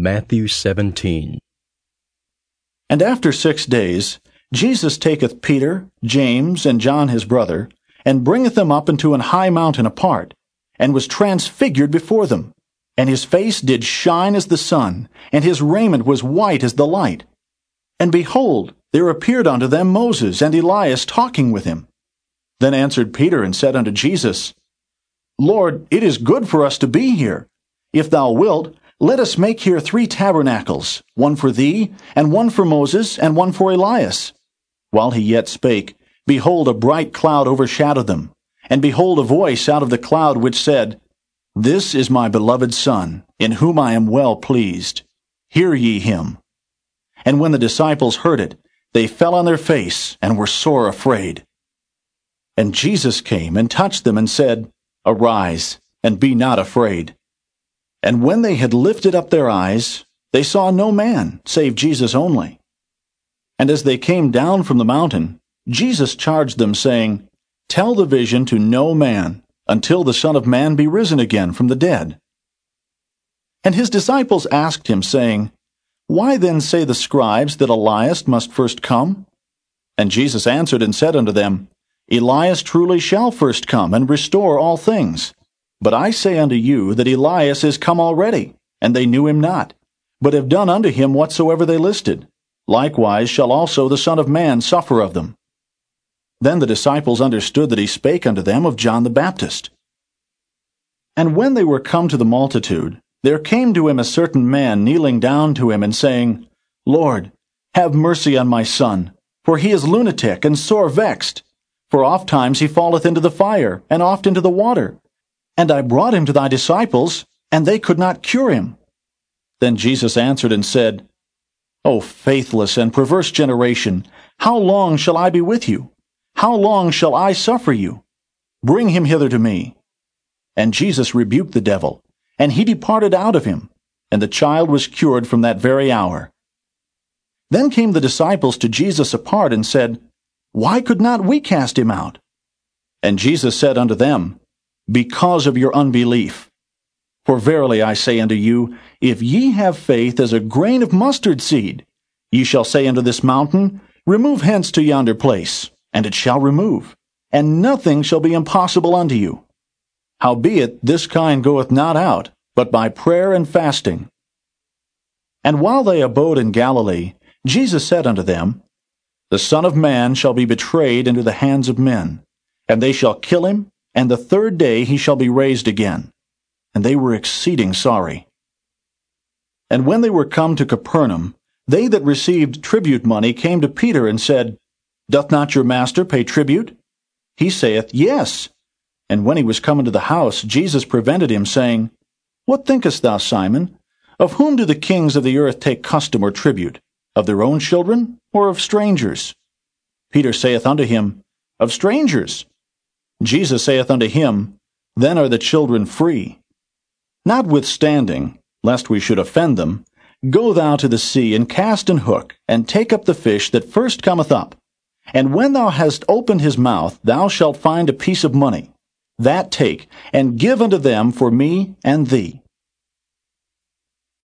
Matthew 17. And after six days, Jesus taketh Peter, James, and John his brother, and bringeth them up into an high mountain apart, and was transfigured before them. And his face did shine as the sun, and his raiment was white as the light. And behold, there appeared unto them Moses and Elias talking with him. Then answered Peter and said unto Jesus, Lord, it is good for us to be here. If thou wilt, let us make here three tabernacles, one for thee, and one for Moses, and one for Elias. While he yet spake, behold, a bright cloud overshadowed them. And behold, a voice out of the cloud which said, This is my beloved Son, in whom I am well pleased. Hear ye him. And when the disciples heard it, they fell on their face, and were sore afraid. And Jesus came and touched them, and said, Arise, and be not afraid. And when they had lifted up their eyes, they saw no man, save Jesus only. And as they came down from the mountain, Jesus charged them, saying, Tell the vision to no man, until the Son of Man be risen again from the dead. And his disciples asked him, saying, Why then say the scribes that Elias must first come? And Jesus answered and said unto them, Elias truly shall first come and restore all things. But I say unto you that Elias is come already, and they knew him not, but have done unto him whatsoever they listed. Likewise shall also the Son of Man suffer of them. Then the disciples understood that he spake unto them of John the Baptist. And when they were come to the multitude, there came to him a certain man kneeling down to him and saying, Lord, have mercy on my son, for he is lunatic and sore vexed. For oft times he falleth into the fire, and oft into the water. And I brought him to thy disciples, and they could not cure him. Then Jesus answered and said, O faithless and perverse generation, how long shall I be with you? How long shall I suffer you? Bring him hither to me. And Jesus rebuked the devil, and he departed out of him, and the child was cured from that very hour. Then came the disciples to Jesus apart and said, Why could not we cast him out? And Jesus said unto them, because of your unbelief. For verily I say unto you, if ye have faith as a grain of mustard seed, ye shall say unto this mountain, Remove hence to yonder place, and it shall remove, and nothing shall be impossible unto you. Howbeit this kind goeth not out, but by prayer and fasting. And while they abode in Galilee, Jesus said unto them, The Son of Man shall be betrayed into the hands of men, and they shall kill him, and the third day he shall be raised again. And they were exceeding sorry. And when they were come to Capernaum, they that received tribute money came to Peter and said, Doth not your master pay tribute? He saith, Yes. And when he was come into the house, Jesus prevented him, saying, What thinkest thou, Simon? Of whom do the kings of the earth take custom or tribute? Of their own children, or of strangers? Peter saith unto him, Of strangers. Jesus saith unto him, Then are the children free. Notwithstanding, lest we should offend them, go thou to the sea, and cast an hook, and take up the fish that first cometh up. And when thou hast opened his mouth, thou shalt find a piece of money. That take, and give unto them for me and thee.